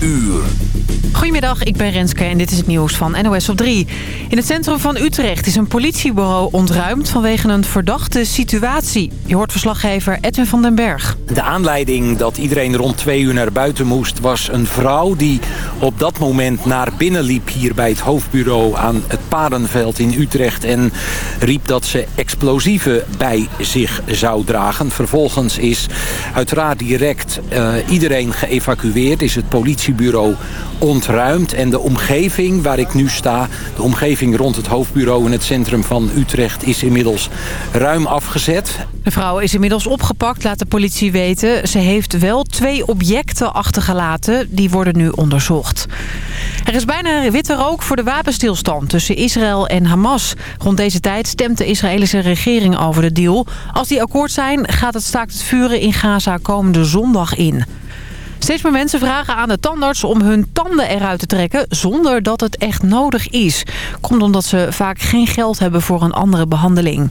uur. Goedemiddag, ik ben Renske en dit is het nieuws van NOS op 3. In het centrum van Utrecht is een politiebureau ontruimd vanwege een verdachte situatie. Je hoort verslaggever Edwin van den Berg. De aanleiding dat iedereen rond twee uur naar buiten moest... was een vrouw die op dat moment naar binnen liep hier bij het hoofdbureau... aan het Parenveld in Utrecht en riep dat ze explosieven bij zich zou dragen. Vervolgens is uiteraard direct eh, iedereen geëvacueerd, is het politie politiebureau ontruimd. En de omgeving waar ik nu sta, de omgeving rond het hoofdbureau in het centrum van Utrecht, is inmiddels ruim afgezet. De vrouw is inmiddels opgepakt, laat de politie weten. Ze heeft wel twee objecten achtergelaten. Die worden nu onderzocht. Er is bijna witte rook voor de wapenstilstand tussen Israël en Hamas. Rond deze tijd stemt de Israëlische regering over de deal. Als die akkoord zijn, gaat het staakt het vuren in Gaza komende zondag in. Steeds meer mensen vragen aan de tandarts om hun tanden eruit te trekken zonder dat het echt nodig is. Komt omdat ze vaak geen geld hebben voor een andere behandeling.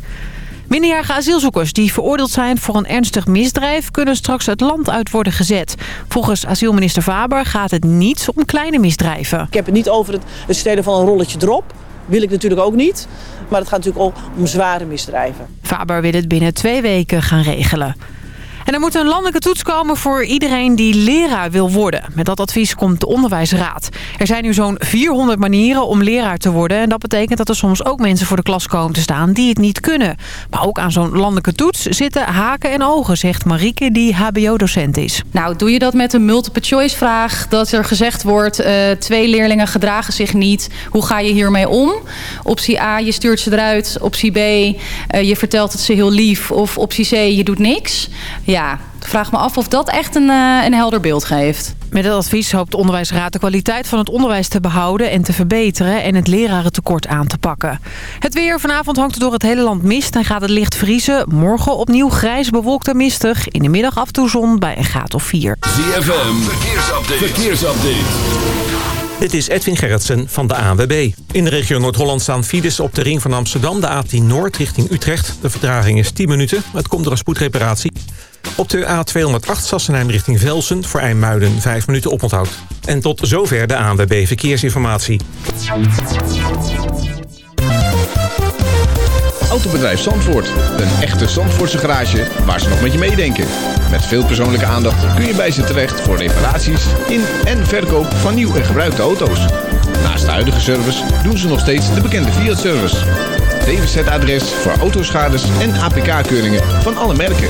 Minderjarige asielzoekers die veroordeeld zijn voor een ernstig misdrijf... kunnen straks het land uit worden gezet. Volgens asielminister Faber gaat het niet om kleine misdrijven. Ik heb het niet over het, stelen van een rolletje drop. Wil ik natuurlijk ook niet. Maar het gaat natuurlijk ook om zware misdrijven. Faber wil het binnen twee weken gaan regelen. En er moet een landelijke toets komen voor iedereen die leraar wil worden. Met dat advies komt de onderwijsraad. Er zijn nu zo'n 400 manieren om leraar te worden. En dat betekent dat er soms ook mensen voor de klas komen te staan die het niet kunnen. Maar ook aan zo'n landelijke toets zitten haken en ogen, zegt Marieke, die hbo-docent is. Nou, doe je dat met een multiple choice vraag, dat er gezegd wordt... Eh, twee leerlingen gedragen zich niet, hoe ga je hiermee om? Optie A, je stuurt ze eruit. Optie B, eh, je vertelt het ze heel lief. Of optie C, je doet niks. Ja, ja, vraag me af of dat echt een, eh, een helder beeld geeft. Met het advies hoopt de onderwijsraad de kwaliteit van het onderwijs te behouden en te verbeteren en het lerarentekort aan te pakken. Het weer vanavond hangt door het hele land mist en gaat het licht vriezen. Morgen opnieuw grijs, bewolkt en mistig. In de middag af en toe zon bij een graad of 4. ZFM, verkeersupdate. verkeersupdate. is Edwin Gerritsen van de ANWB. In de regio Noord-Holland staan Fides op de ring van Amsterdam... de A10 Noord richting Utrecht. De vertraging is 10 minuten, het komt door een spoedreparatie. Op de A208 Sassenheim richting Velsen voor IJmuiden 5 minuten oponthoud. En tot zover de ANWB Verkeersinformatie. Autobedrijf Zandvoort. Een echte Zandvoortse garage waar ze nog met je meedenken. Met veel persoonlijke aandacht kun je bij ze terecht voor reparaties in en verkoop van nieuw en gebruikte auto's. Naast de huidige service doen ze nog steeds de bekende Fiat-service. DWZ-adres voor autoschades en APK-keuringen van alle merken.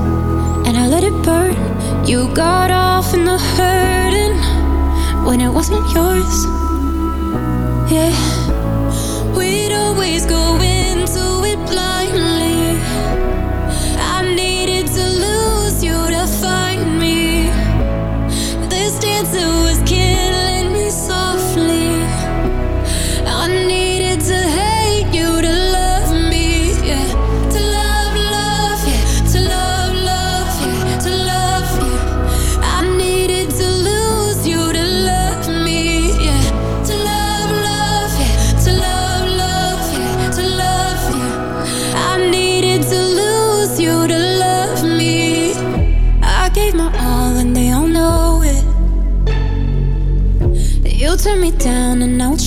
and I let it burn. You got off in the hurting when it wasn't yours. Yeah, we'd always go into it blind.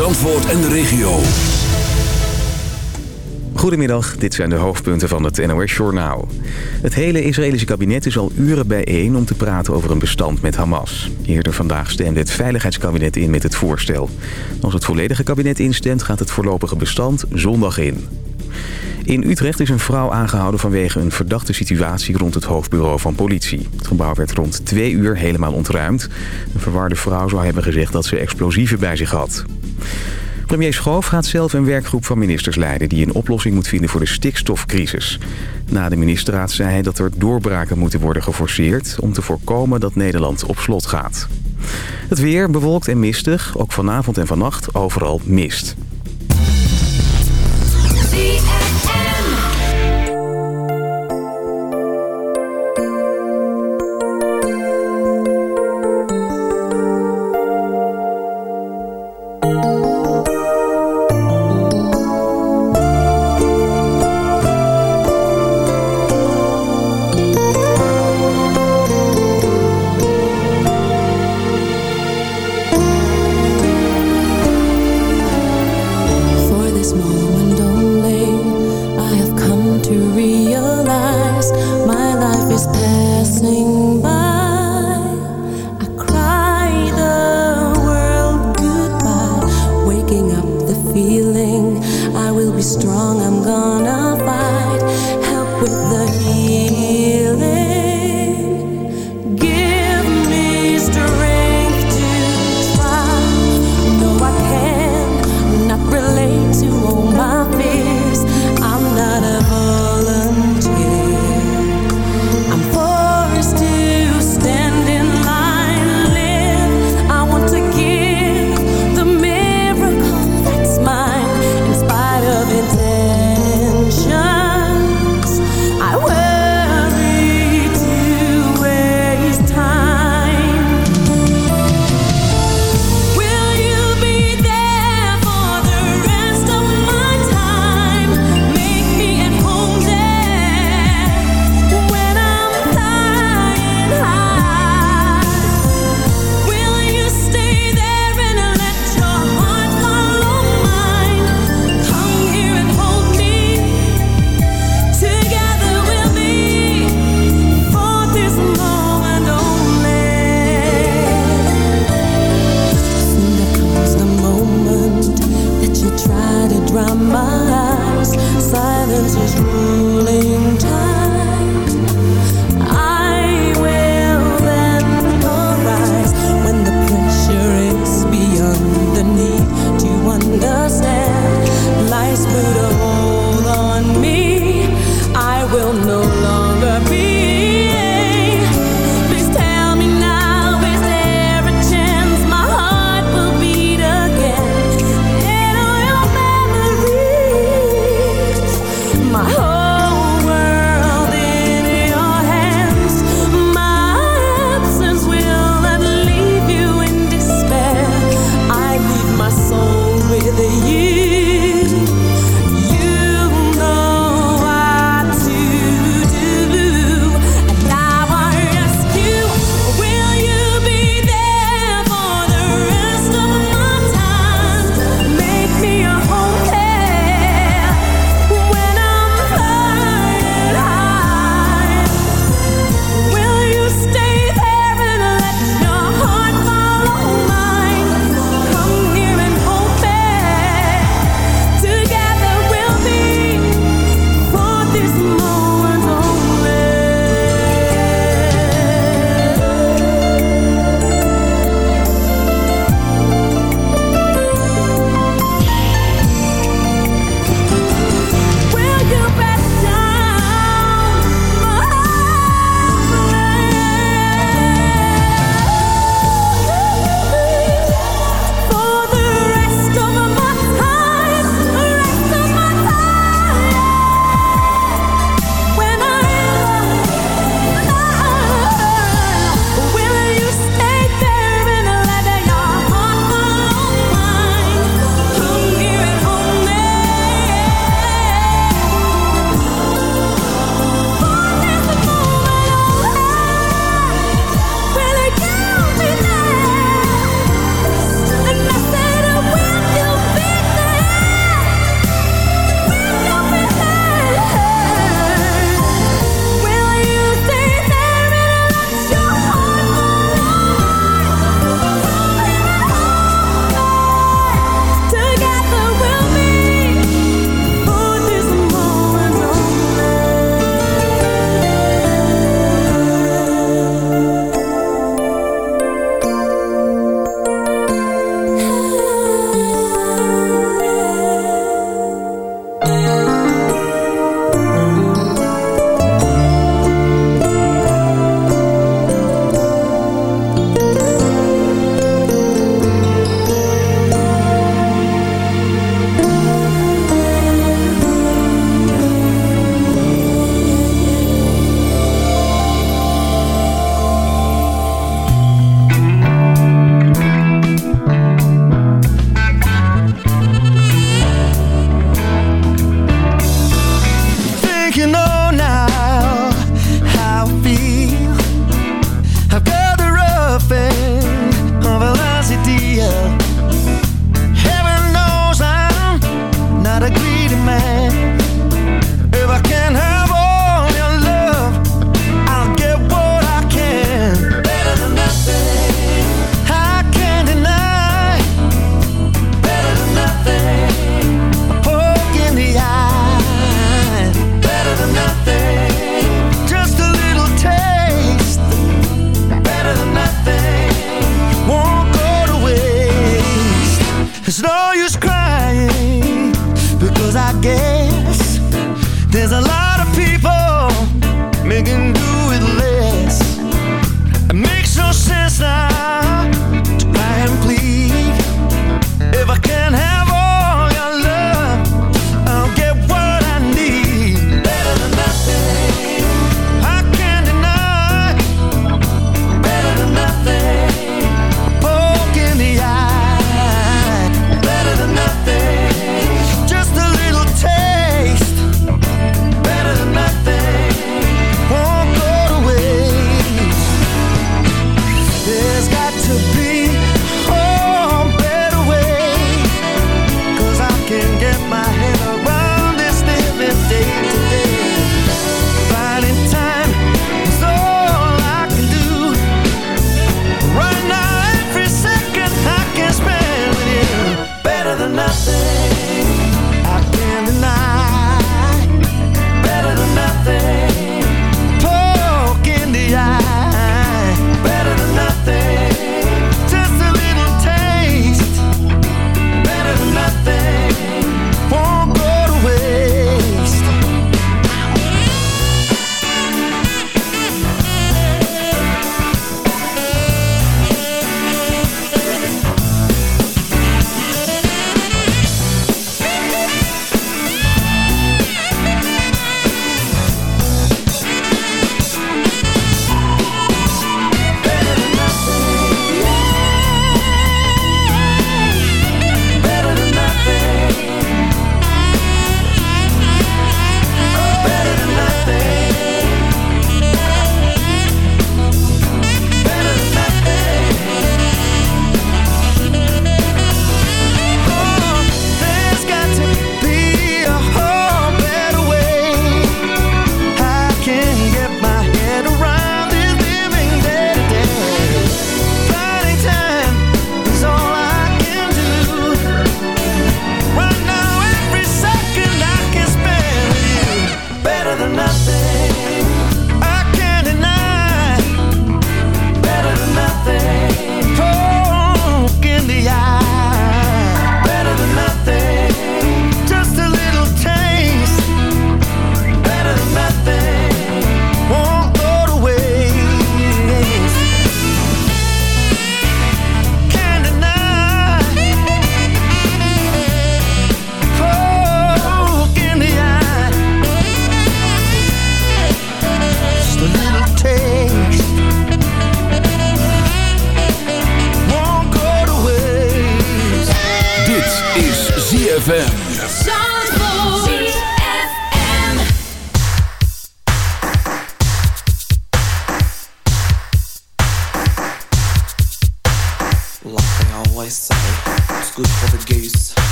Zandvoort en de regio. Goedemiddag, dit zijn de hoofdpunten van het NOS-journaal. Het hele Israëlische kabinet is al uren bijeen om te praten over een bestand met Hamas. Eerder vandaag stemde het Veiligheidskabinet in met het voorstel. Als het volledige kabinet instemt gaat het voorlopige bestand zondag in. In Utrecht is een vrouw aangehouden vanwege een verdachte situatie rond het hoofdbureau van politie. Het gebouw werd rond twee uur helemaal ontruimd. Een verwarde vrouw zou hebben gezegd dat ze explosieven bij zich had. Premier Schoof gaat zelf een werkgroep van ministers leiden... die een oplossing moet vinden voor de stikstofcrisis. Na de ministerraad zei hij dat er doorbraken moeten worden geforceerd... om te voorkomen dat Nederland op slot gaat. Het weer bewolkt en mistig, ook vanavond en vannacht overal mist.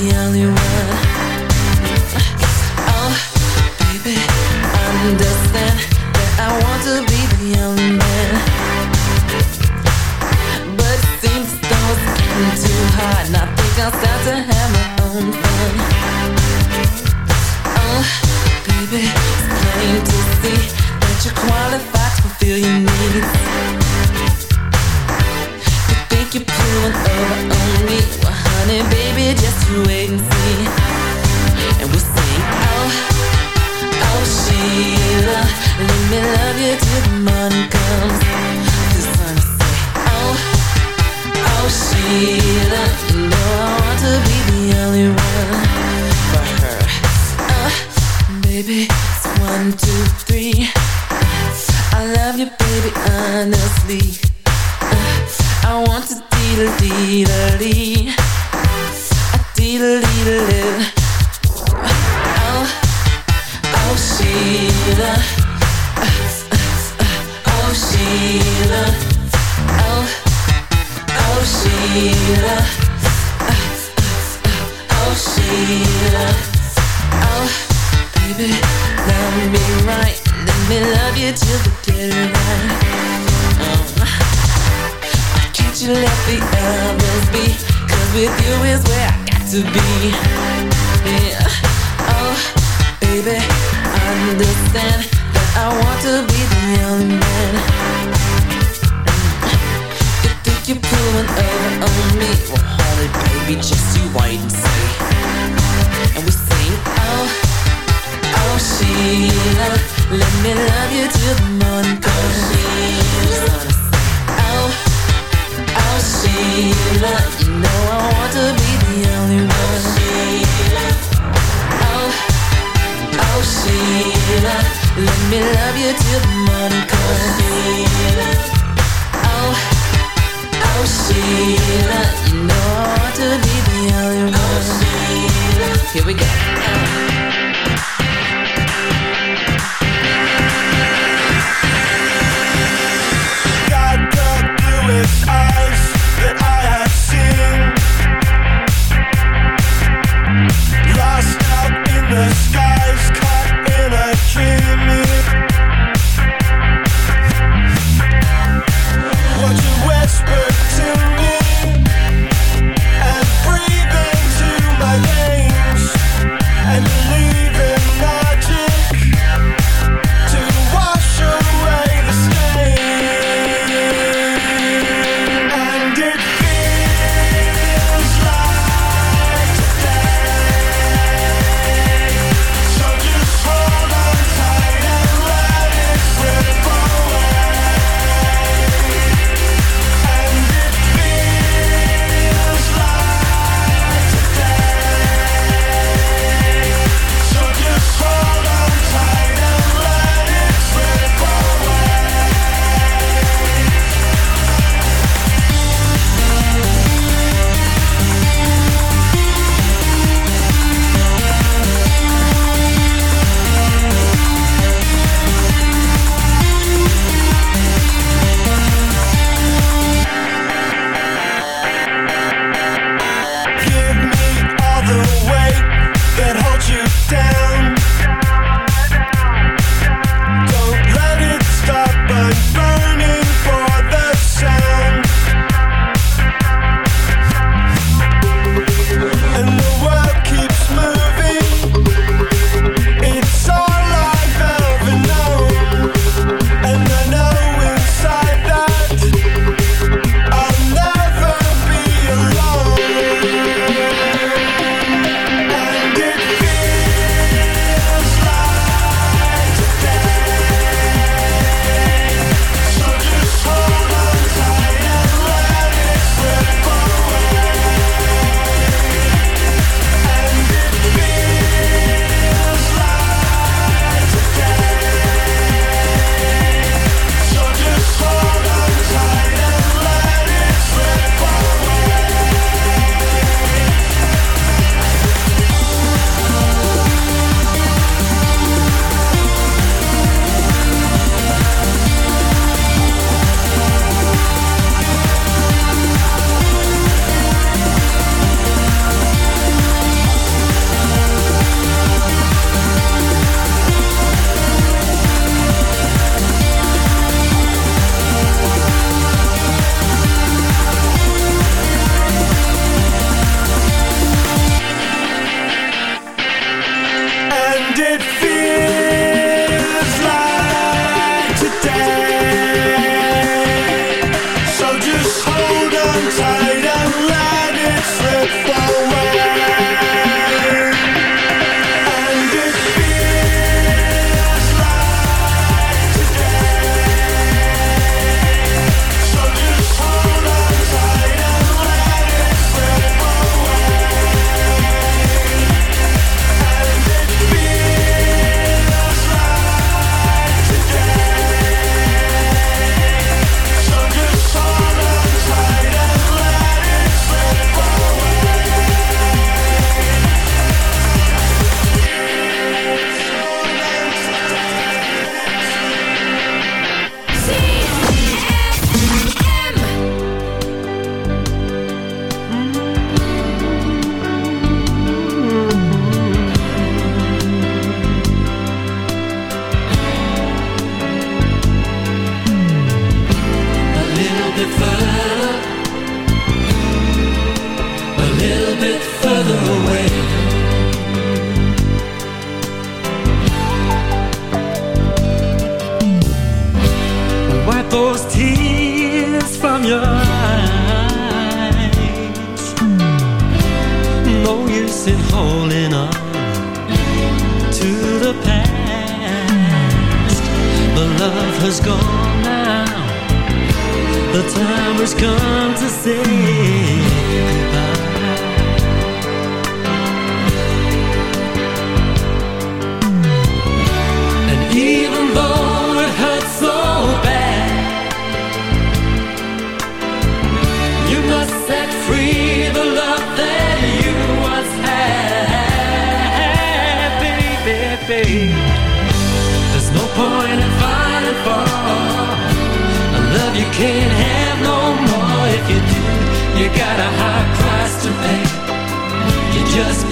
the only way Let me love you till the morning comes Oh, oh Sheila You know I want to be the only one Here we go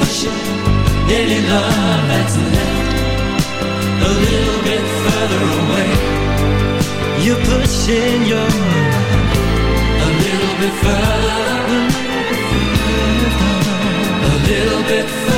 ocean, any love that's left a little bit further away. You're pushing your a little bit further, a little bit further.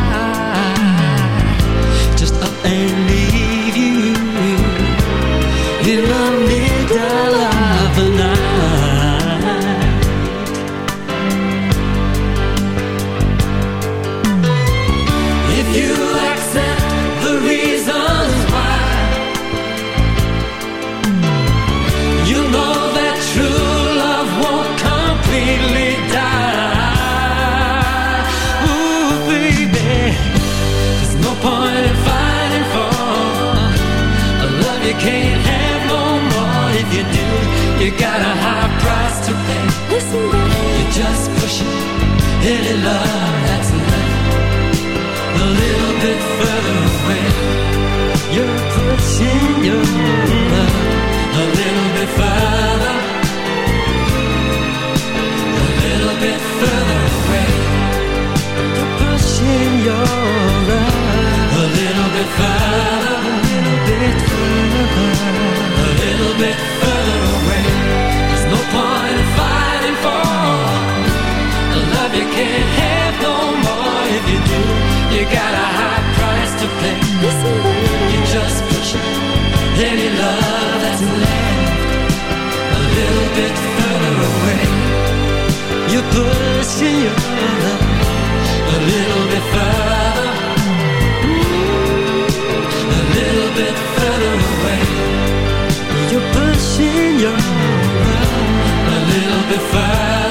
bit further away There's no point in fighting for A love you can't have no more If you do, you got a high price to pay You just push any love that's left A little bit further away You're pushing your love A little bit further a little bit fast.